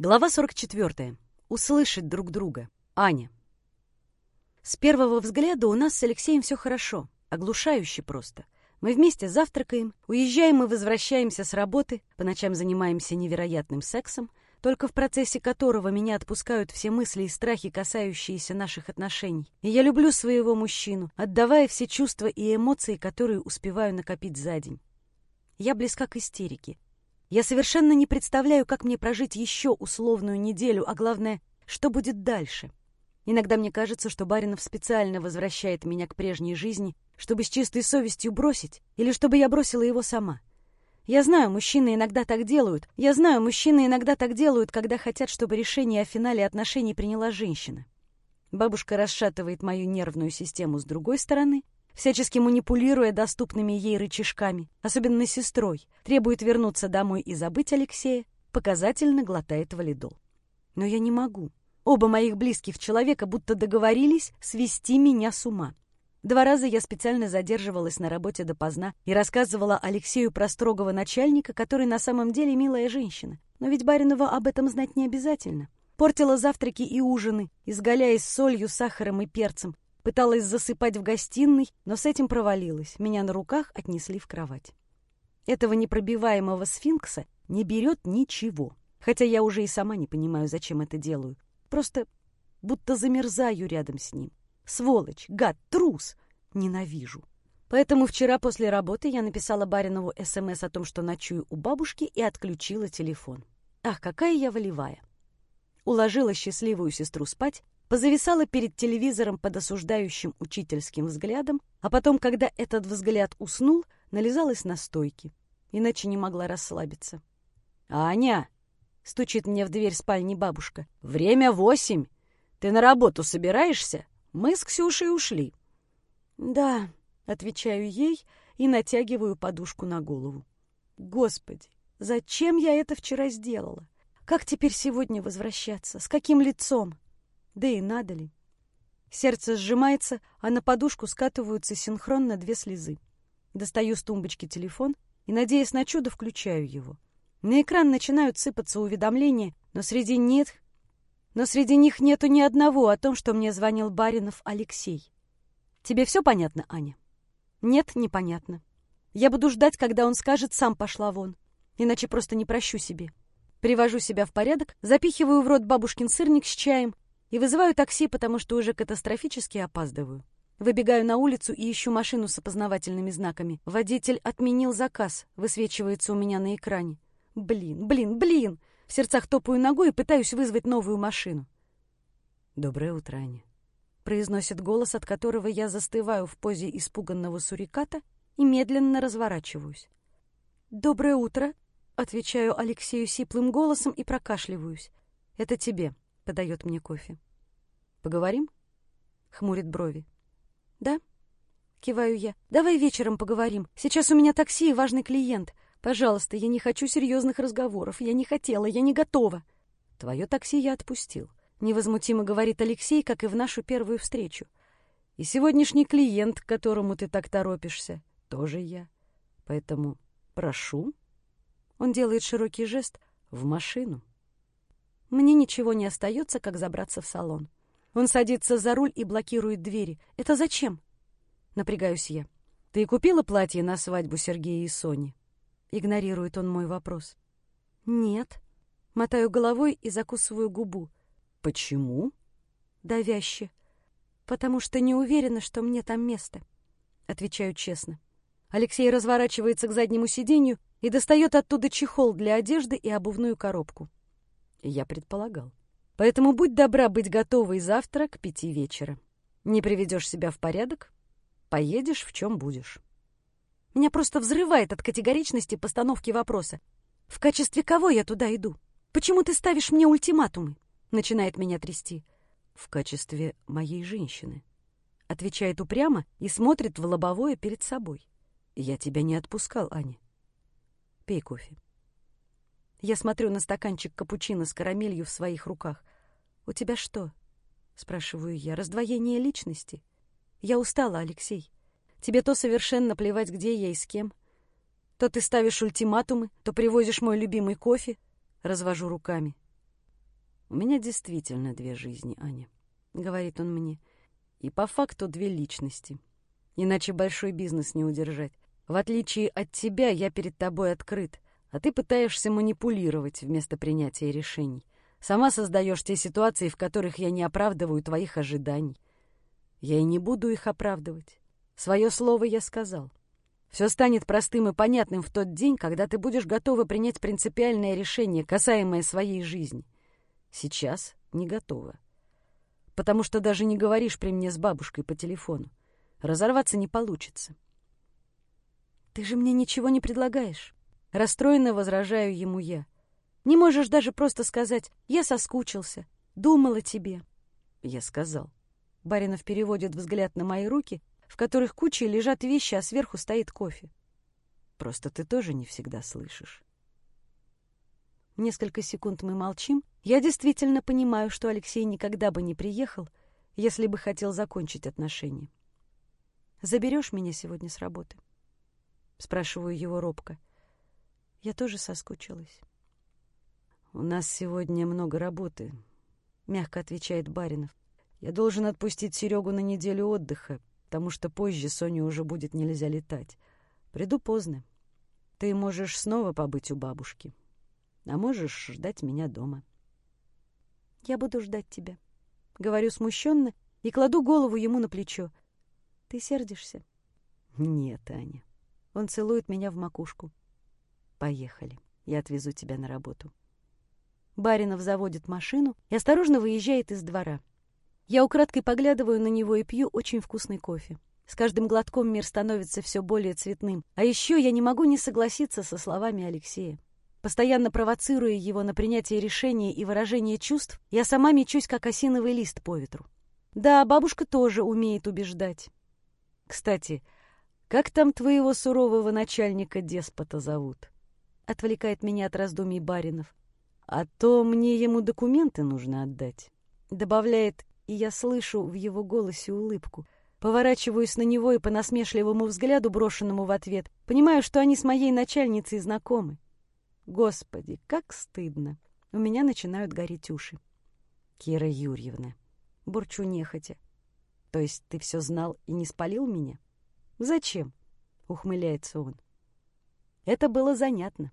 Глава 44. Услышать друг друга. Аня. С первого взгляда у нас с Алексеем все хорошо, оглушающе просто. Мы вместе завтракаем, уезжаем и возвращаемся с работы, по ночам занимаемся невероятным сексом, только в процессе которого меня отпускают все мысли и страхи, касающиеся наших отношений. И я люблю своего мужчину, отдавая все чувства и эмоции, которые успеваю накопить за день. Я близка к истерике, я совершенно не представляю, как мне прожить еще условную неделю, а главное, что будет дальше. Иногда мне кажется, что Баринов специально возвращает меня к прежней жизни, чтобы с чистой совестью бросить, или чтобы я бросила его сама. Я знаю, мужчины иногда так делают. Я знаю, мужчины иногда так делают, когда хотят, чтобы решение о финале отношений приняла женщина. Бабушка расшатывает мою нервную систему с другой стороны, всячески манипулируя доступными ей рычажками, особенно сестрой, требует вернуться домой и забыть Алексея, показательно глотает валидол. Но я не могу. Оба моих близких человека будто договорились свести меня с ума. Два раза я специально задерживалась на работе допоздна и рассказывала Алексею про строгого начальника, который на самом деле милая женщина. Но ведь Баринова об этом знать не обязательно. Портила завтраки и ужины, изгаляясь солью, сахаром и перцем, Пыталась засыпать в гостиной, но с этим провалилась. Меня на руках отнесли в кровать. Этого непробиваемого сфинкса не берет ничего. Хотя я уже и сама не понимаю, зачем это делаю. Просто будто замерзаю рядом с ним. Сволочь, гад, трус! Ненавижу. Поэтому вчера после работы я написала Баринову СМС о том, что ночую у бабушки, и отключила телефон. Ах, какая я волевая! Уложила счастливую сестру спать, позависала перед телевизором под осуждающим учительским взглядом, а потом, когда этот взгляд уснул, нализалась на стойки. Иначе не могла расслабиться. «Аня!» — стучит мне в дверь спальни бабушка. «Время восемь! Ты на работу собираешься? Мы с Ксюшей ушли». «Да», — отвечаю ей и натягиваю подушку на голову. «Господи, зачем я это вчера сделала? Как теперь сегодня возвращаться? С каким лицом?» Да и надо ли? Сердце сжимается, а на подушку скатываются синхронно две слезы. Достаю с тумбочки телефон и, надеясь на чудо, включаю его. На экран начинают сыпаться уведомления, но среди нет... Но среди них нету ни одного о том, что мне звонил Баринов Алексей. Тебе все понятно, Аня? Нет, непонятно. Я буду ждать, когда он скажет «сам пошла вон», иначе просто не прощу себе. Привожу себя в порядок, запихиваю в рот бабушкин сырник с чаем и вызываю такси, потому что уже катастрофически опаздываю. Выбегаю на улицу и ищу машину с опознавательными знаками. Водитель отменил заказ, высвечивается у меня на экране. Блин, блин, блин! В сердцах топаю ногой и пытаюсь вызвать новую машину. «Доброе утро, Аня», — произносит голос, от которого я застываю в позе испуганного суриката и медленно разворачиваюсь. «Доброе утро», — отвечаю Алексею сиплым голосом и прокашливаюсь. «Это тебе», подает мне кофе. «Поговорим?» — хмурит брови. «Да?» — киваю я. «Давай вечером поговорим. Сейчас у меня такси и важный клиент. Пожалуйста, я не хочу серьезных разговоров. Я не хотела, я не готова». «Твое такси я отпустил», — невозмутимо говорит Алексей, как и в нашу первую встречу. «И сегодняшний клиент, к которому ты так торопишься, тоже я. Поэтому прошу». Он делает широкий жест в машину. Мне ничего не остается, как забраться в салон. Он садится за руль и блокирует двери. Это зачем? Напрягаюсь я. Ты купила платье на свадьбу Сергея и Сони? Игнорирует он мой вопрос. Нет. Мотаю головой и закусываю губу. Почему? Давяще. Потому что не уверена, что мне там место. Отвечаю честно. Алексей разворачивается к заднему сиденью и достает оттуда чехол для одежды и обувную коробку. Я предполагал. Поэтому будь добра быть готовой завтра к пяти вечера. Не приведешь себя в порядок, поедешь в чем будешь. Меня просто взрывает от категоричности постановки вопроса. В качестве кого я туда иду? Почему ты ставишь мне ультиматумы? Начинает меня трясти. В качестве моей женщины. Отвечает упрямо и смотрит в лобовое перед собой. Я тебя не отпускал, Аня. Пей кофе. Я смотрю на стаканчик капучино с карамелью в своих руках. «У тебя что?» — спрашиваю я. «Раздвоение личности?» «Я устала, Алексей. Тебе то совершенно плевать, где я и с кем. То ты ставишь ультиматумы, то привозишь мой любимый кофе. Развожу руками. У меня действительно две жизни, Аня, — говорит он мне. И по факту две личности. Иначе большой бизнес не удержать. В отличие от тебя, я перед тобой открыт, а ты пытаешься манипулировать вместо принятия решений. Сама создаешь те ситуации, в которых я не оправдываю твоих ожиданий. Я и не буду их оправдывать. Свое слово я сказал. Все станет простым и понятным в тот день, когда ты будешь готова принять принципиальное решение, касаемое своей жизни. Сейчас не готова. Потому что даже не говоришь при мне с бабушкой по телефону. Разорваться не получится. Ты же мне ничего не предлагаешь. Расстроенно возражаю ему я. Не можешь даже просто сказать «я соскучился», «думал о тебе». Я сказал. Баринов переводит взгляд на мои руки, в которых кучей лежат вещи, а сверху стоит кофе. Просто ты тоже не всегда слышишь. Несколько секунд мы молчим. Я действительно понимаю, что Алексей никогда бы не приехал, если бы хотел закончить отношения. «Заберешь меня сегодня с работы?» Спрашиваю его робко. Я тоже соскучилась. «У нас сегодня много работы», — мягко отвечает Баринов. «Я должен отпустить Серегу на неделю отдыха, потому что позже Соне уже будет нельзя летать. Приду поздно. Ты можешь снова побыть у бабушки, а можешь ждать меня дома». «Я буду ждать тебя», — говорю смущенно и кладу голову ему на плечо. «Ты сердишься?» «Нет, Аня». Он целует меня в макушку. «Поехали, я отвезу тебя на работу». Баринов заводит машину и осторожно выезжает из двора. Я украдкой поглядываю на него и пью очень вкусный кофе. С каждым глотком мир становится все более цветным. А еще я не могу не согласиться со словами Алексея. Постоянно провоцируя его на принятие решения и выражение чувств, я сама мечусь, как осиновый лист по ветру. Да, бабушка тоже умеет убеждать. Кстати, как там твоего сурового начальника-деспота зовут? Отвлекает меня от раздумий Баринов. А то мне ему документы нужно отдать. Добавляет, и я слышу в его голосе улыбку. Поворачиваюсь на него и по насмешливому взгляду, брошенному в ответ, понимаю, что они с моей начальницей знакомы. Господи, как стыдно. У меня начинают гореть уши. Кира Юрьевна, бурчу нехотя. То есть ты все знал и не спалил меня? Зачем? Ухмыляется он. Это было занятно.